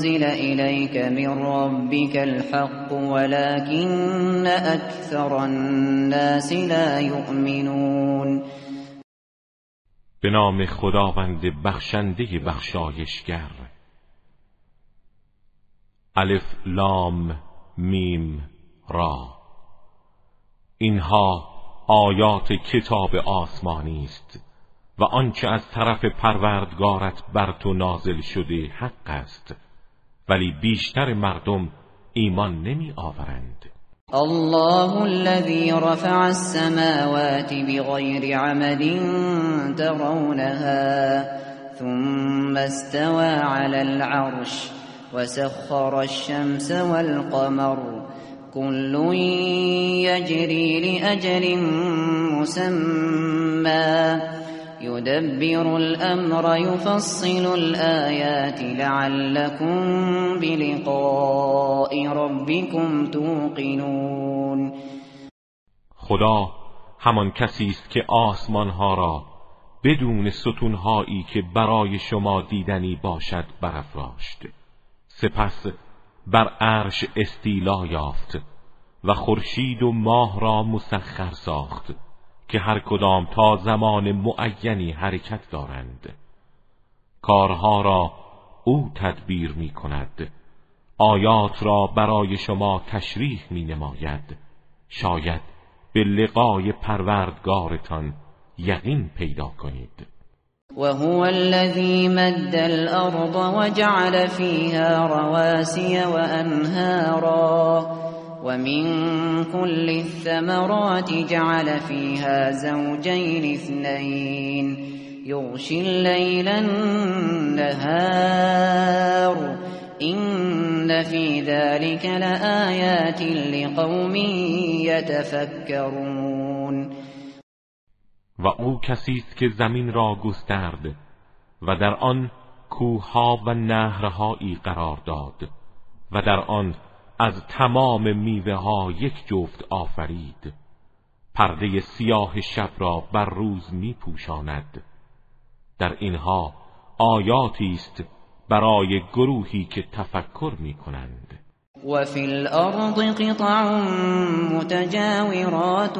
أنزل إليك من ربك الحق ولكن أكثر الناس لا يؤمنون. به نام خداوند بخشنده بخشایشگر. الف لام میم را. اینها آیات کتاب آسمانی است و آنچه از طرف پروردگارت بر تو نازل شده حق است. ولی بیشتر مردم ایمان نمی آورند. الله الذي رفع السماوات بغير عمد ترونها ثم استوى على العرش وسخر الشمس والقمر. كل يجري لأجل مسمى. يدبر الامر يفصل الآيات لعلكم بلقاء ربكم توقنون. خدا همان کسی است که آسمان ها را بدون ستونهایی که برای شما دیدنی باشد برافراشت. سپس بر عرش استیلا یافت و خورشید و ماه را مسخر ساخت. که هر کدام تا زمان معینی حرکت دارند. کارها را او تدبیر می کند آیات را برای شما تشریح می نماید شاید به لقای پروردگارتان یقین پیدا کنید. وهو الذي مد الأرض وجعل فيها رواسي وأنهارا ومن كل الثمرات جعل فيها زوجين اثنين. يغشي الليل النهار. إن في ذلك لآيات لقوم يتفكرون. و او کسی است که زمین را گسترد و در آن کوهها و نهرهایی قرار داد و در آن از تمام میوه ها یک جفت آفرید. پرده سیاه شب را بر روز می پوشاند در اینها آیاتی است برای گروهی که تفکر می کنند و فی الارض قطع متجاورات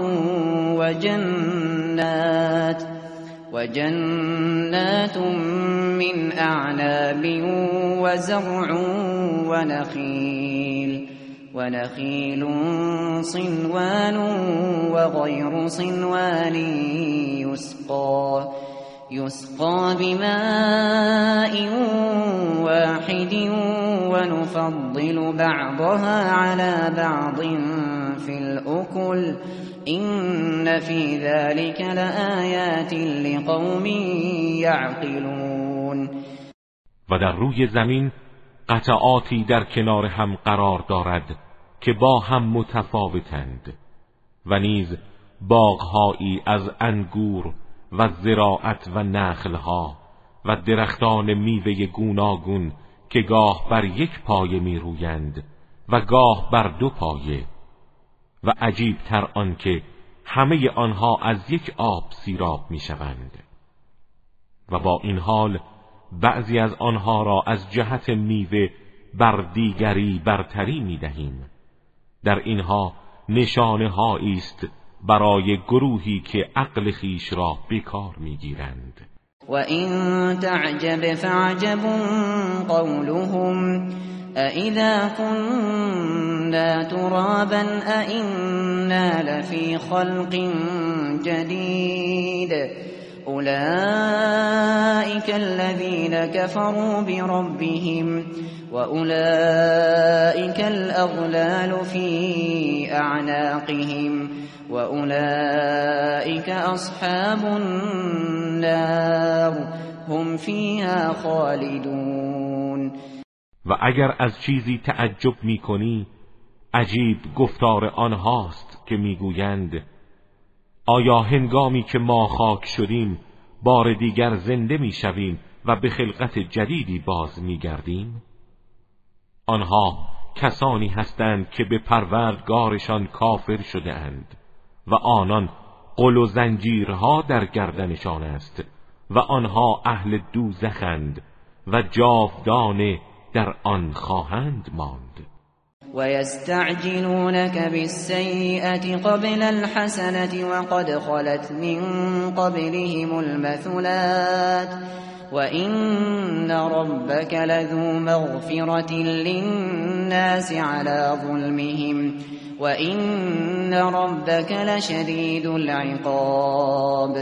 و جنات و جنات من أعناب و زرع و نخیل ونخيل صنوان وغير صنوان يسقى يسقى بماء واحد ونفضل بعضها على بعض في الأكل إن في ذلك لآيات لقوم يعقلون و در روی زمین قطعاتی در کنار هم قرار دارد که با هم متفاوتند و نیز باغهایی از انگور و زراعت و نخلها و درختان میوه گوناگون که گاه بر یک پایه می رویند و گاه بر دو پایه و عجیب تر آنکه همه آنها از یک آب سیراب می شوند و با این حال بعضی از آنها را از جهت میوه بر دیگری برتری می دهیم در اینها نشانه است برای گروهی که عقل خیش را بیکار می‌گیرند. و این تعجب فعجب قولهم اذا كنا ترابا ائنا لفی خلق جدید أولئك الذين كفروا بربهم وأولئك الأغلال في أعناقهم وأولئك أصحاب النار هم فيها خالدون و اگر از چیزی تعجب می کنی عجیب گفتار آنهاست که می‌گویند آیا هنگامی که ما خاک شدیم بار دیگر زنده می‌شویم و به خلقت جدیدی باز میگردیم؟ آنها کسانی هستند که به پروردگارشان کافر شده اند و آنان قل و زنجیرها در گردنشان است و آنها اهل دوزخند و جاودانه در آن خواهند ماند. ويستعجلونك بالسيئة قبل الحسنة وقد خلت من قبلهم المثلات وإن ربك لذو مغفرة للناس على ظلمهم وإن ربك لشديد العقاب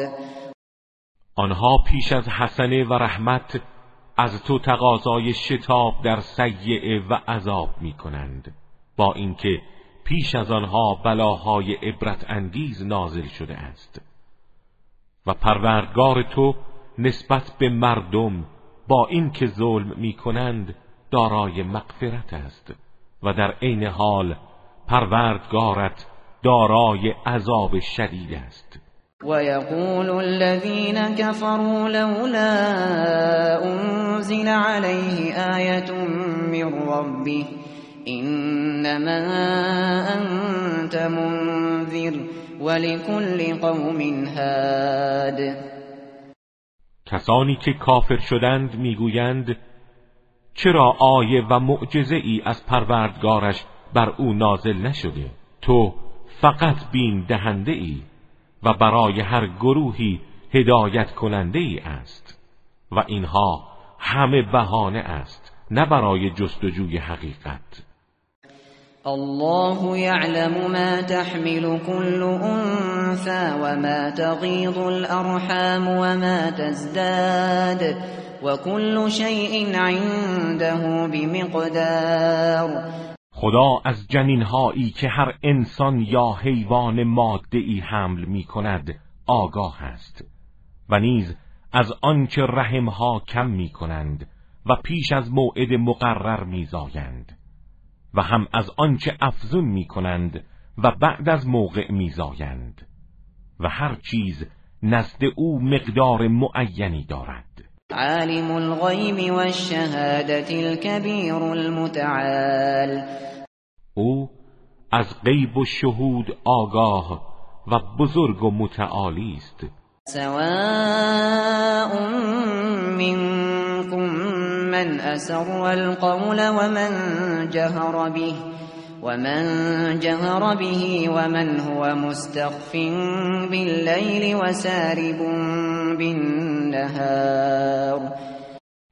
آنها پیش از حسنه و رحمت از تو تقاضای شتاب در سیعه و عذاب می کنند با اینکه پیش از آنها بلاهای عبرت انگیز نازل شده است. و پروردگار تو نسبت به مردم با اینکه ظلم می کنند دارای مغفرت است و در عین حال پروردگارت دارای عذاب شدید است. ويقول الذين كفروا لولا أنزل عليه آية من ربه إنما أنت منذر ولكل قوم هاد. کسانی که کافر شدند می‌گویند چرا آیه و معجزه ای از پروردگارش بر او نازل نشده؟ تو فقط بین دهنده ای و برای هر گروهی هدایت کننده ای است. و اینها همه بهانه است نه برای جستجوی حقیقت. الله يعلم ما تحمل كل انثى وما تغيض الارحام وما تزداد وكل شيء عنده بمقدار. خدا از جنین هایی که هر انسان یا حیوان ماده ای حمل می کند آگاه است و نیز از آنچه ها کم می کنند و پیش از موعد مقرر می زایند و هم از آنچه افزون می کنند و بعد از موقع می زایند و هر چیز نزد او مقدار معینی دارد. عالم الغیب و الشهادت الكبیر المتعال. أو از غیب و شهود آگاه و بزرگ و متعالی است. سواء منكم من أسر القول ومن جهر به. ومن جهر به ومن هو مستخف بالليل وسارب بالنهار.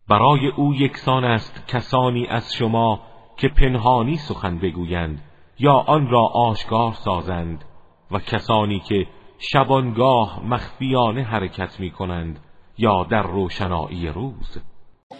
برای او یکسان است کسانی از شما که پنهانی سخن بگویند یا آن را آشکار سازند و کسانی که شبانگاه مخفیانه حرکت می کنند یا در روشنایی روز.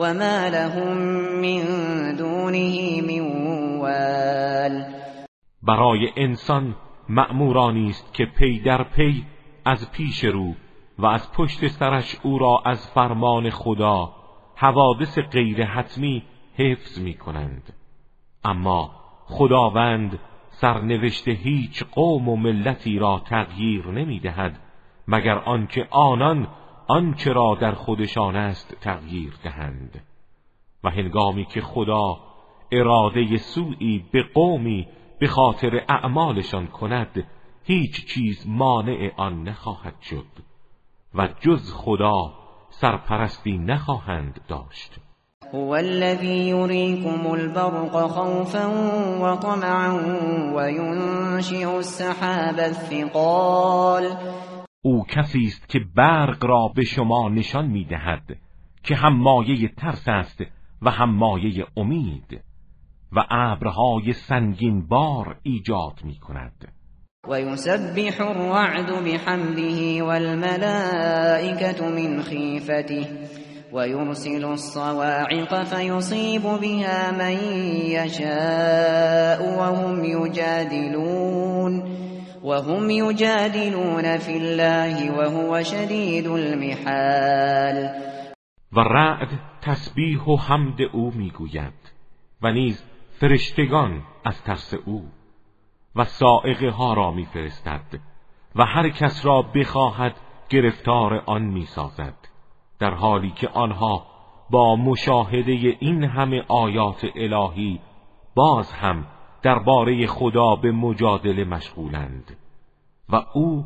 وما لهم من دونه من وال برای انسان مأمورانی است که پی در پی از پیش رو و از پشت سرش او را از فرمان خدا حوادث غیر حتمی حفظ می کنند اما خداوند سرنوشت هیچ قوم و ملتی را تغییر نمی دهد مگر آنکه آنان آنچه را در خودشان است تغییر دهند. و هنگامی که خدا اراده سوئی به قومی به خاطر اعمالشان کند هیچ چیز مانع آن نخواهد شد و جز خدا سرپرستی نخواهند داشت. هو الذي يريكم البرق خوفا وطمعا وينشئ السحاب الثقال. او کسی است که برق را به شما نشان می‌دهد که هم مایه ترس است و هم مایه امید و ابرهای سنگین بار ایجاد می کند و یسبح الرعد بحمده والملائکة من خیفته ويرسل الصواعق فيصيب بها من يشاء وهم يجادلون. وهم يجادلون في الله وهو شدید المحال. و رعد تسبیح و حمد او می‌گوید و نیز فرشتگان از ترس او و سائقه ها را میفرستد و هر کس را بخواهد گرفتار آن می‌سازد در حالی که آنها با مشاهده این همه آیات الهی باز هم درباره خدا به مجادله مشغولند و او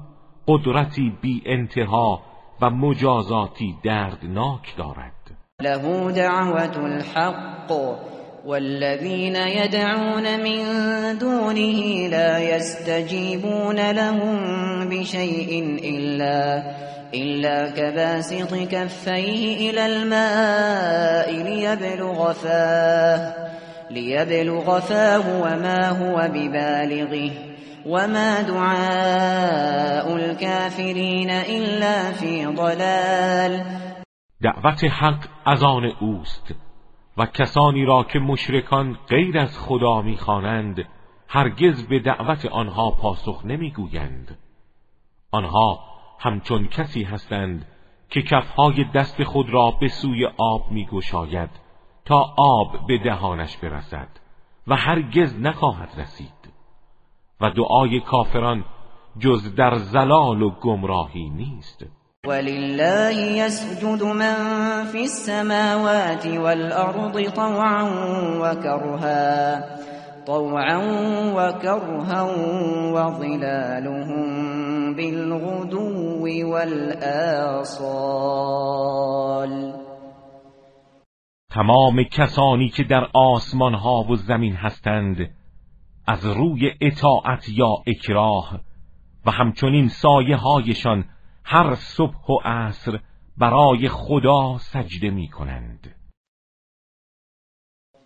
قدرتی بی انتها و مجازاتی دردناک دارد. له دعوت الحق والذين يدعون من دونه لا يستجيبون لهم بشيء إلا إلا كباسط كفيه إلى الماء ليبلغ فاه ليبلغ فاه وما هو ببالغه وما دعاء الكافرين إلا في ضلال. دعوت حق از آن اوست و کسانی را که مشرکان غیر از خدا می‌خوانند هرگز به دعوت آنها پاسخ نمی‌گویند. آنها همچون کسی هستند که کفهای دست خود را به سوی آب میگشاید. تا آب به دهانش برسد و هرگز نخواهد رسید. و دعای کافران جز در زلال و گمراهی نیست. ولله يسجد من في السماوات والأرض طوعا وكرها طوعا وكرها وظلالهم بالغدو والآصال. تمام کسانی که در آسمان ها و زمین هستند از روی اطاعت یا اکراه و همچنین سایه هایشان هر صبح و عصر برای خدا سجده می کنند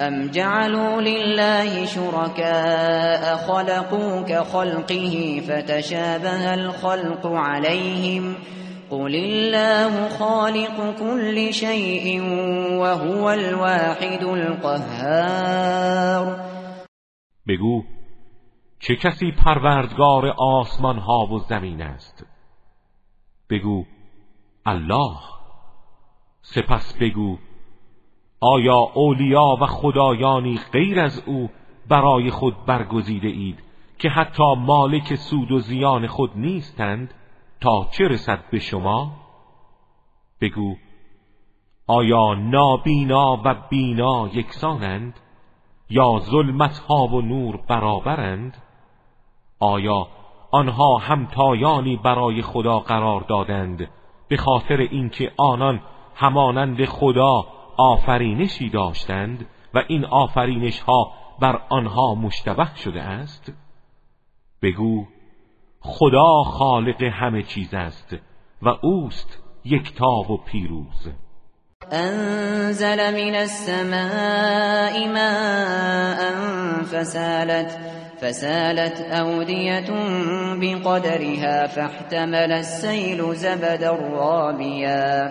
أم جعلوا لله شركاء خلقوا كخلقه فتشابه الخلق عليهم قل الله خالق كل شيء وهو الواحد القهار. بگو چه کسی پروردگار آسمان ها و زمین است؟ بگو الله. سپس بگو آیا اولیا و خدایانی غیر از او برای خود برگزیده اید که حتی مالک سود و زیان خود نیستند؟ تا چه رسد به شما؟ بگو آیا نابینا و بینا یکسانند؟ یا ظلمت ها و نور برابرند؟ آیا آنها همتایانی برای خدا قرار دادند به خاطر اینکه آنان همانند خدا آفرینشی داشتند و این آفرینش ها بر آنها مشتبه شده است؟ بگو خدا خالق همه چیز است و اوست یکتا و پیروز. انزل من السماء ماء فسالت فسالت أودية بقدرها فاحتمل السيل زبدا رابيا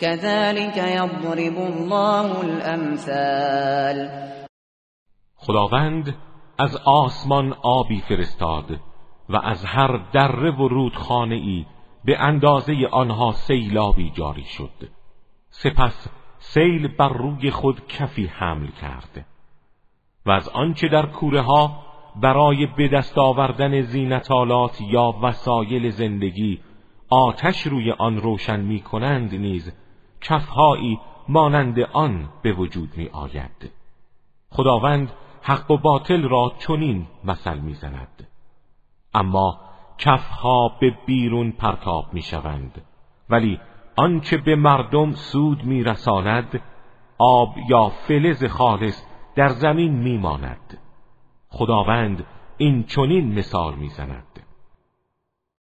كذلك يضرب الله الأمثال. خداوند از آسمان آبی فرستاد و از هر دره و رودخانه ای به اندازه آنها سیلابی جاری شد. سپس سیل بر روی خود کفی حمل کرد و از آنچه در کوره ها برای به دست آوردن زینتالات یا وسایل زندگی آتش روی آن روشن می کنند نیز کفهایی مانند آن به وجود می آید خداوند حق و باطل را چنین مثل می زند اما کفها به بیرون پرتاب می شوند ولی آنچه به مردم سود می رساند آب یا فلز خالص در زمین می ماند خداوند این چنین مثال می زند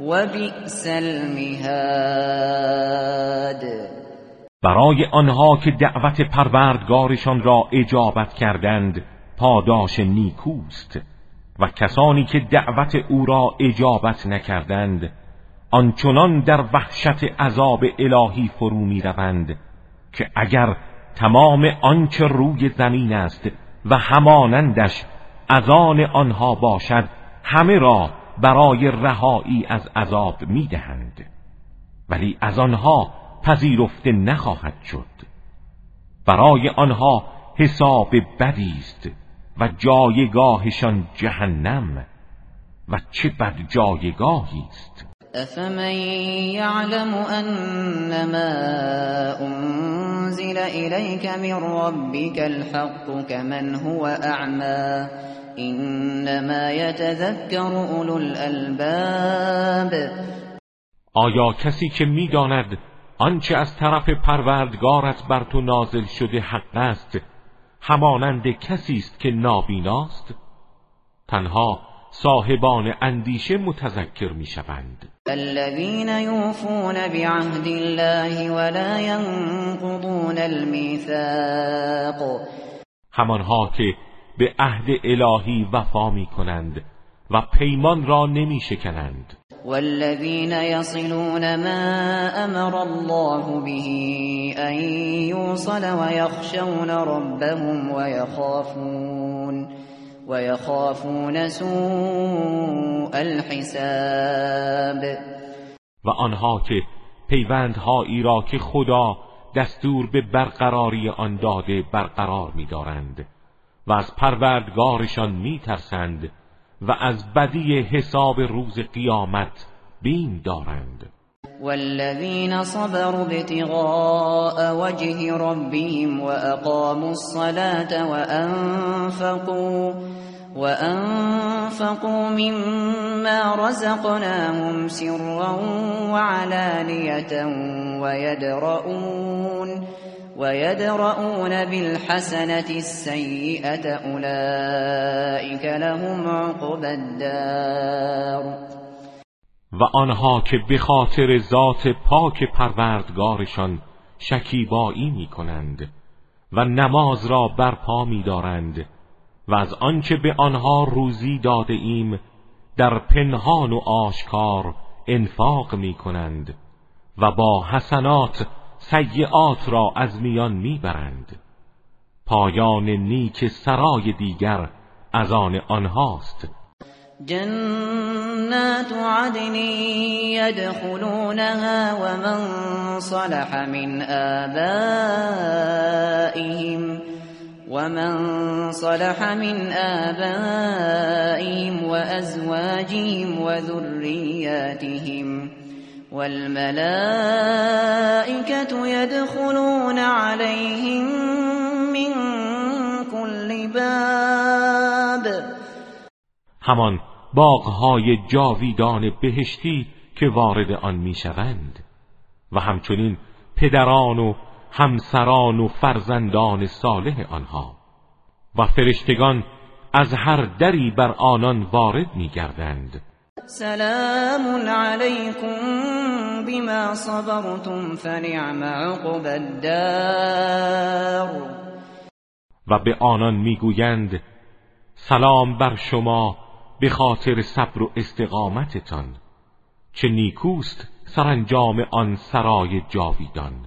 وبئس المهاد. برای آنها که دعوت پروردگارشان را اجابت کردند پاداش نیکوست. و کسانی که دعوت او را اجابت نکردند آنچنان در وحشت عذاب الهی فرو می روند که اگر تمام آنچه روی زمین است و همانندش از آن آنها باشد همه را برای رهایی از عذاب می‌دهند. ولی از آنها پذیرفته نخواهد شد. برای آنها حساب بدی است و جایگاهشان جهنم و چه بد جایگاهی است. افمن یعلم انما انزل الیک من ربک الحق كمن هو اعما انما یتذکر اولو الالباب آیا کسی که می‌داند آنچه از طرف پروردگارت بر تو نازل شده حق است همانند کسی است که نابیناست؟ تنها صاحبان اندیشه متذکر می‌شوند. الذين يوفون بعهد الله ولا ينقضون الميثاق. همانها که به عهد الهی وفا می کنند و پیمان را نمی شکنند والذين يصلون ما امر الله به ان يوصل ويخشون ربهم ويخافون ويخافون سوء الحساب. و آنها که پیوندهایی را که خدا دستور به برقراری آن داده برقرار می‌دارند. و از پروردگارشان میترسند و از بدی حساب روز قیامت بین دارند. والذین صبروا ابتغاء وجه ربهم وأقاموا الصلاة وأنفقوا وأنفقوا مما رزقناهم سرا وعلانية ويدرؤون ويدرؤون بالحسنة السيئة أولئك لهم عقب الدار. و آنها که به خاطر ذات پاک پروردگارشان شکیبایی می کنند و نماز را برپا می دارند و از آنچه به آنها روزی داده ایم در پنهان و آشکار انفاق می کنند و با حسنات سیعات را از میان می‌برند. پایان نیک سرای دیگر از آن آنهاست. جنات عدن يدخلونها ومن صلح من آبائهم ومن صلح من آبائهم وأزواجهم وذرياتهم والملائكة يدخلون عليهم من كل باب. همان باغهای جاویدان بهشتی که وارد آن می‌شوند و همچنین پدران و همسران و فرزندان صالح آنها و فرشتگان از هر دری بر آنان وارد میگردند. سلام علیکم بما صبرتم فنعم عقب الدار. و به آنان می‌گویند سلام بر شما به خاطر صبر و استقامتتان. چه نیکوست سرانجام آن سرای جاویدان.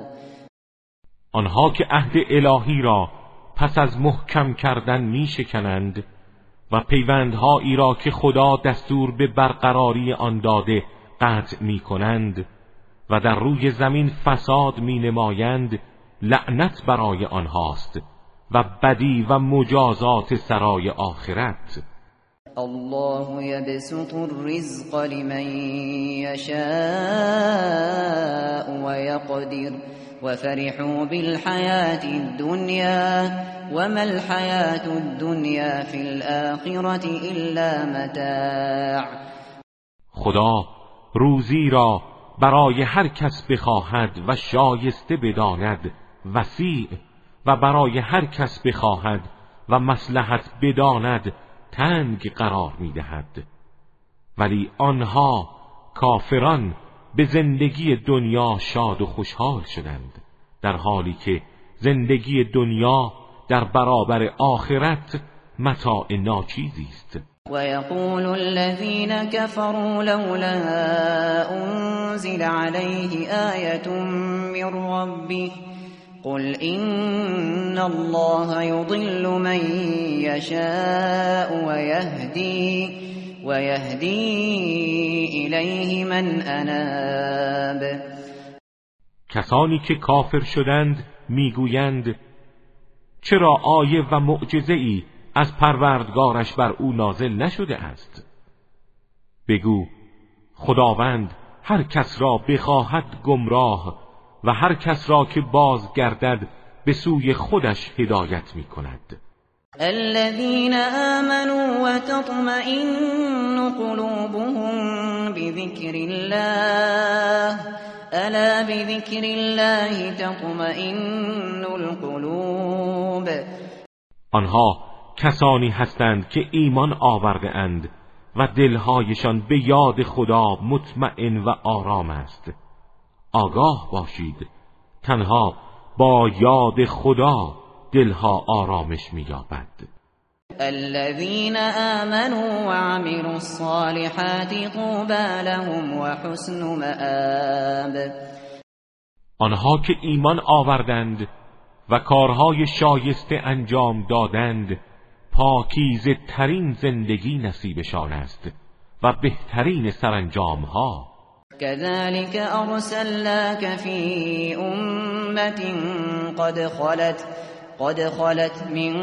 آنها که عهد الهی را پس از محکم کردن می شکنند و پیوندهایی را که خدا دستور به برقراری آن داده قطع می کنند و در روی زمین فساد می نمایند لعنت برای آنهاست و بدی و مجازات سرای آخرت. الله يبسط الرزق لمن يشاء ويقدر وفرحوا بالحياة الدنيا وما الحياة الدنيا في الآخرة إلا متاع. خدا روزی را برای هر کس بخواهد و شایسته بداند وسیع و برای هر کس بخواهد و مسلحت بداند تنگ قرار می‌دهد. ولی آنها کافران به زندگی دنیا شاد و خوشحال شدند در حالی که زندگی دنیا در برابر آخرت متاع ناچیزی است. ويقول الذين كفروا لولا انزل عليه آية من ربه قل إن الله يضل من يشاء ويهدي ويهدي إليه من اناب کسانی که کافر شدند می‌گویند چرا آیه و معجزه ای از پروردگارش بر او نازل نشده است؟ بگو خداوند هر کس را بخواهد گمراه و هر کس را که بازگردد به سوی خودش هدایت می کند الذين آمنوا وتطمئن قلوبهم بذكر الله. الا بذكر الله تطمئن القلوب. آنها کسانی هستند که ایمان آورده اند و دلهایشان به یاد خدا مطمئن و آرام است. آگاه باشید. تنها با یاد خدا دلها آرامش مییابد. الذين آمنوا وعملوا الصالحات طوبى لهم وحسن مآب. آنها که ایمان آوردند و کارهای شایسته انجام دادند پاکیزه ترین زندگی نصیبشان است و بهترین سرانجام ها كذلك أرسلناك في أمة قد خلت قد خلت من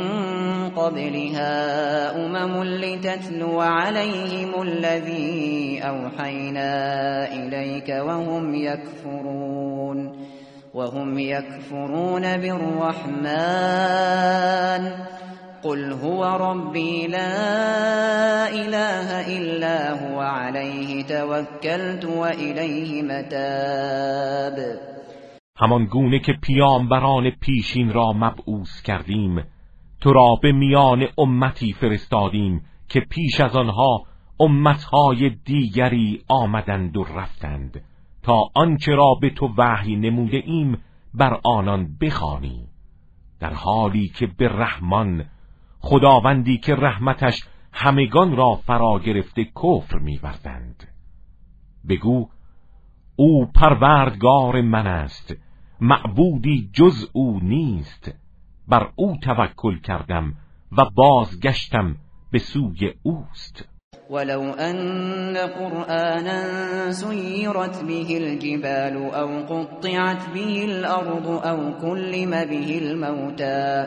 قبلها أمم لتتلو عليهم الذي أوحينا إليك وهم يكفرون وهم يكفرون بالرحمن. قل هو ربي لا اله الا هو عليه توكلت واليه متاب همان گونه که پیامبران پیشین را مبعوث کردیم تو را به میان امتی فرستادیم که پیش از آنها امتهای دیگری آمدند و رفتند تا آنچه را به تو وحی نموده ایم بر آنان بخوانی. در حالی که به رحمان خداوندی که رحمتش همگان را فرا گرفته کفر می‌ورزند بگو او پروردگار من است معبودی جز او نیست. بر او توکل کردم و بازگشتم به سوی اوست. ولو ان قرآنا سيرت به الجبال او قطعت به الارض او كلم به الموتى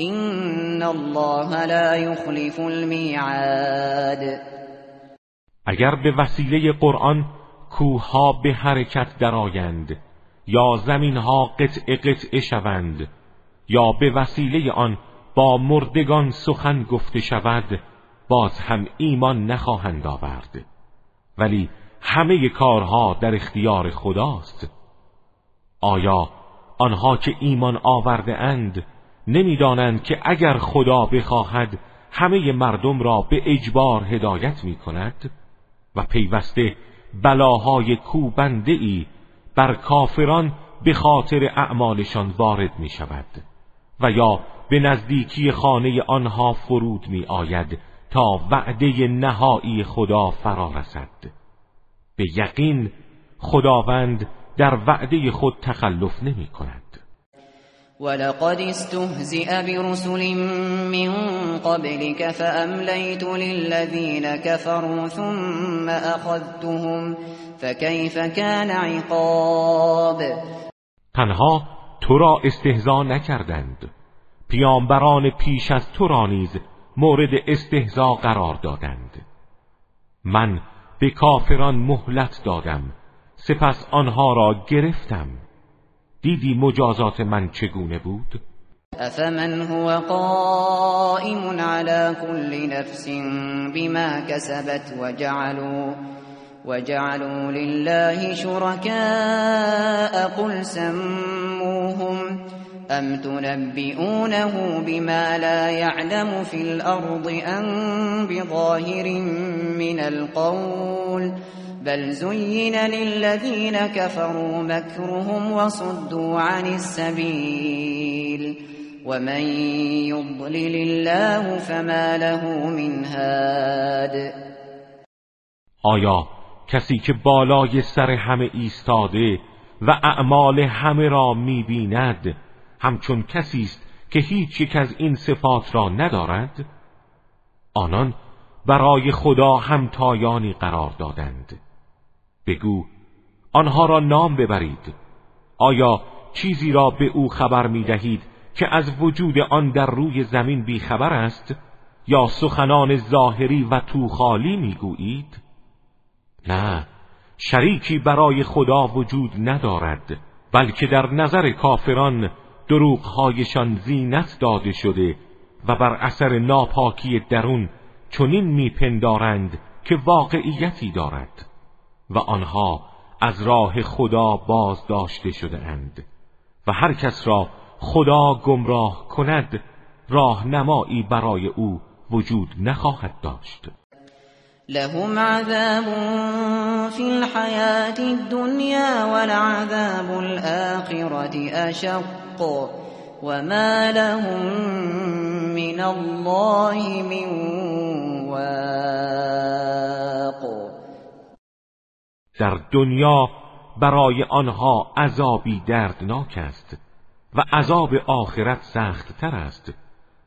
إن الله لا يخلف الميعاد. اگر به وسیله قرآن کوها به حرکت درآیند یا زمینها قطع قطع شوند یا به وسیله آن با مردگان سخن گفته شود باز هم ایمان نخواهند آورد. ولی همه کارها در اختیار خداست. آیا آنها که ایمان آورده اند نمی‌دانند که اگر خدا بخواهد همه مردم را به اجبار هدایت می کند و پیوسته بلاهای کوبنده ای بر کافران به خاطر اعمالشان وارد می شود و یا به نزدیکی خانه آنها فرود می آید تا وعده نهایی خدا فرا رسد به یقین خداوند در وعده خود تخلف نمی کند ولقد استهزئ برسل من قبلك فأمليت للذين كفروا ثم أخذتهم فكيف كان عقاب؟ تنها تو را استهزا نکردند. پیامبران پیش از تو را نیز مورد استهزا قرار دادند. من به کافران مهلت دادم. سپس آنها را گرفتم. دیدی مجازات من چگونه بود؟ أفمن هو قائم على كل نفس بما كسبت وجعلوا وجعلوا لله شركاء قل سموهم أم تنبئونه بما لا يعلم في الأرض أم بظاهر من القول بل زين للذين كفروا مكرهم وصدوا عن السبيل ومن يضلل الله فما له من هاد. آیا کسی که بالای سر همه ایستاده و اعمال همه را می‌بیند همچون کسی است که هیچ یک از این صفات را ندارد؟ آنان برای خدا همتایانی قرار دادند. بگو آنها را نام ببرید. آیا چیزی را به او خبر می دهید که از وجود آن در روی زمین بیخبر است؟ یا سخنان ظاهری و توخالی می‌گویید؟ نه شریکی برای خدا وجود ندارد بلکه در نظر کافران دروغهایشان زینت داده شده و بر اثر ناپاکی درون چنین میپندارند که واقعیتی دارد. و آنها از راه خدا باز داشته شده اند و هر کس را خدا گمراه کند راهنمایی برای او وجود نخواهد داشت. لهم عذاب في الحياة الدنيا ولعذاب الآخرة أشق وما لهم من الله من واق. در دنیا برای آنها عذابی دردناک است و عذاب آخرت سخت تر است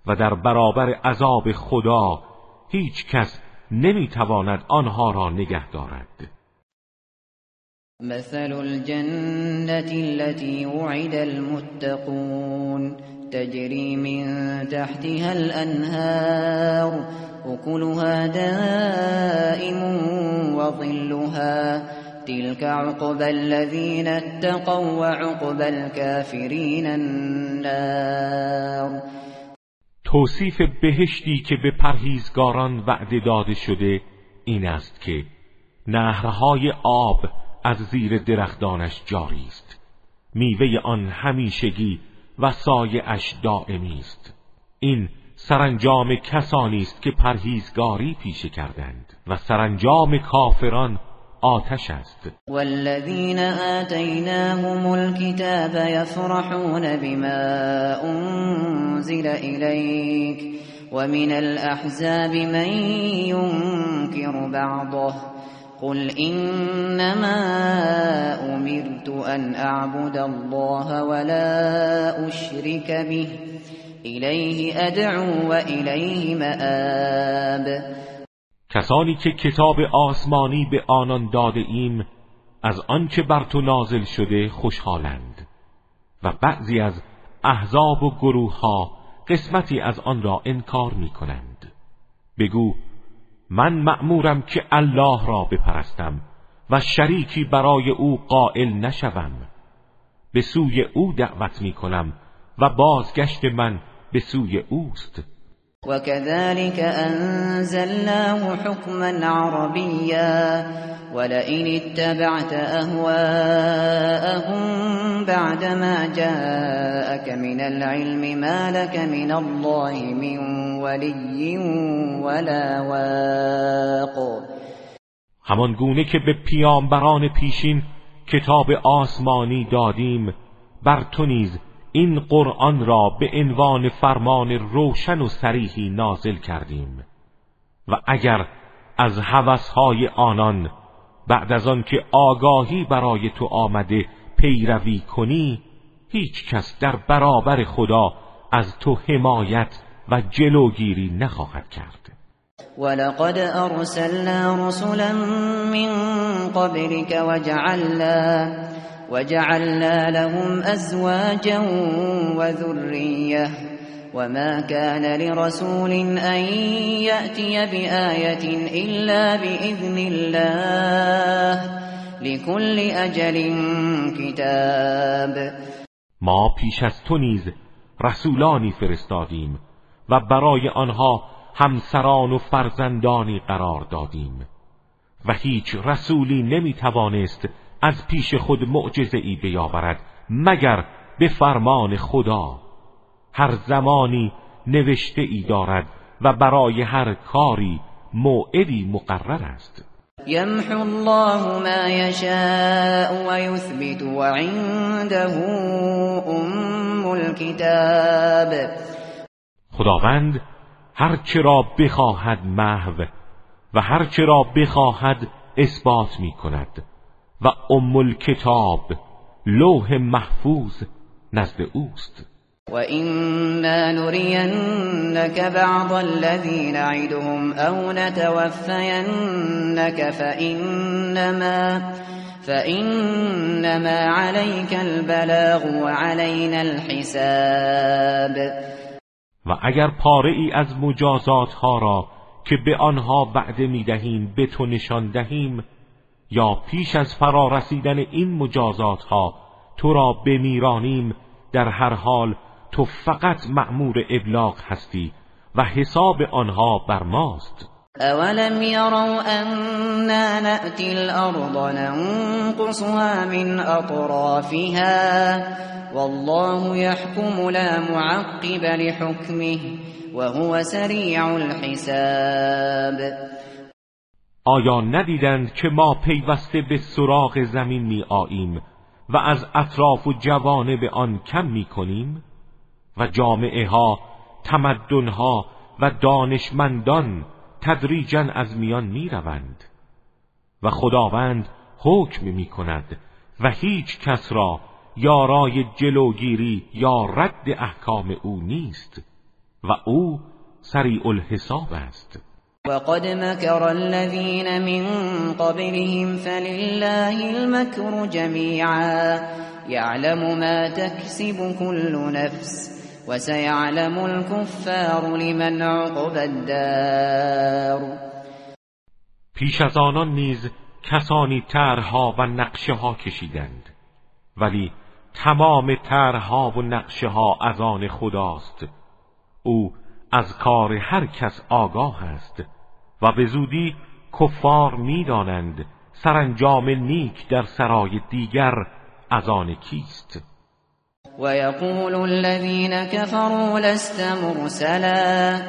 و در برابر عذاب خدا هیچ کس نمی‌تواند آنها را نگه دارد. مثل الجنة التي وعد المتقون تجري من تحتها الأنهار أكلها دائم وظلها تلك عقبى الذين اتقوا وعقبى الكافرين النار توصیف بهشتی که به پرهیزگاران وعده داده شده این است که نهرهای آب از زیر درختانش جاری است. میوه آن همیشگی و سایه اش دائمی است. این سرانجام کسانی است که پرهیزگاری پیشه کردند و سرانجام کافران آتش است. والذین آتیناهم الكتاب یفرحون بما انزل الیک ومن الأحزاب من ينكر بعضه. قل إنما أمرت أن أعبد الله ولا أشرك به. إليه أدعو وإليه مآب. کسانی که کتاب آسمانی به آنان داده ایم از آنچه بر تو نازل شده خوشحالند. و بعضی از احزاب و گروه ها قسمتی از آن را انکار می کنند بگو من مأمورم که الله را بپرستم و شریکی برای او قائل نشوم. به سوی او دعوت می کنم و بازگشت من به سوی اوست. وكذلك أنزلناه حكما عربيا ولئن اتبعت أهواءهم بعدما جاءك من العلم ما لك من الله من ولي ولا واق. همان گونه که به پیامبران پیشین کتاب آسمانی دادیم بر تو نیز این قرآن را به عنوان فرمان روشن و سریحی نازل کردیم. و اگر از هوسهای آنان بعد از آن که آگاهی برای تو آمده پیروی کنی هیچ کس در برابر خدا از تو حمایت و جلوگیری نخواهد کرد. ولقد ارسلنا رسلا من قبلك وجعلنا وجعلنا لهم أزواجا وذرية. وما كان لرسول أن يأتي بآية إلا بإذن الله. لكل أجل كتاب. ما پیش از تو نیز رسولانی فرستادیم و برای آنها همسران و فرزندانی قرار دادیم. و هیچ رسولی نمی توانست از پیش خود معجزه ای بیاورد مگر به فرمان خدا. هر زمانی نوشته ای دارد و برای هر کاری موعدی مقرر است. یمحو الله ما یشاء و یثبت و عنده ام الكتاب خداوند هر را بخواهد محو و هر را بخواهد اثبات می کند و ام الکتاب لوح محفوظ نزد اوست. و اینا نرینك بعض الذین نعدهم او نتوفینك فإنما فإنما عليك البلاغ وعلينا الحساب. و اگر پاره ای از مجازات ها را که به آنها وعده می دهیم به تو نشان دهیم یا پیش از فرارسیدن این مجازات ها تو را بمیرانیم در هر حال تو فقط مأمور ابلاغ هستی و حساب آنها بر ماست. اولم يروا أنا نأتي الأرض ننقصها من أطرافها والله يحكم لا معقب لحكمه وهو سريع الحساب آیا ندیدند که ما پیوسته به سراغ زمین می آییم و از اطراف و به آن کم می کنیم؟ و جامعه ها تمدن ها و دانشمندان تدریجا از میان می روند و خداوند حکم می کند و هیچ کس را یارای جلوگیری یا رد احکام او نیست و او سریع الحساب است. وقد مكر الذين من قبلهم فلله المكر جميعا. يعلم ما تكسب كل نفس وسيعلم الكفار لمن عقب الدار. پیش از آنان نیز کسانی طرحها و نقشه ها کشیدند ولی تمام طرحها و نقشه ها از آن خداست. او از کار هر کس آگاه است و به زودی کفار می‌دانند سرانجام نیک در سرای دیگر از آن کیست. و یقول الذین كفروا لست مرسلا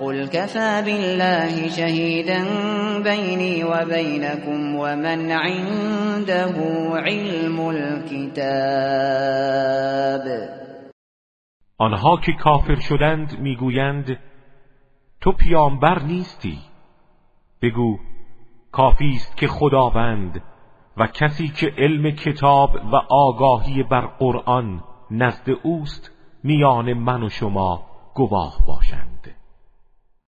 قل كفى بالله شهيدا بيني وبينكم ومن عنده علم الكتاب آنها که کافر شدند می‌گویند تو پیامبر نیستی. بگو کافی است که خداوند و کسی که علم کتاب و آگاهی بر قرآن نزد اوست میان من و شما گواه باشند.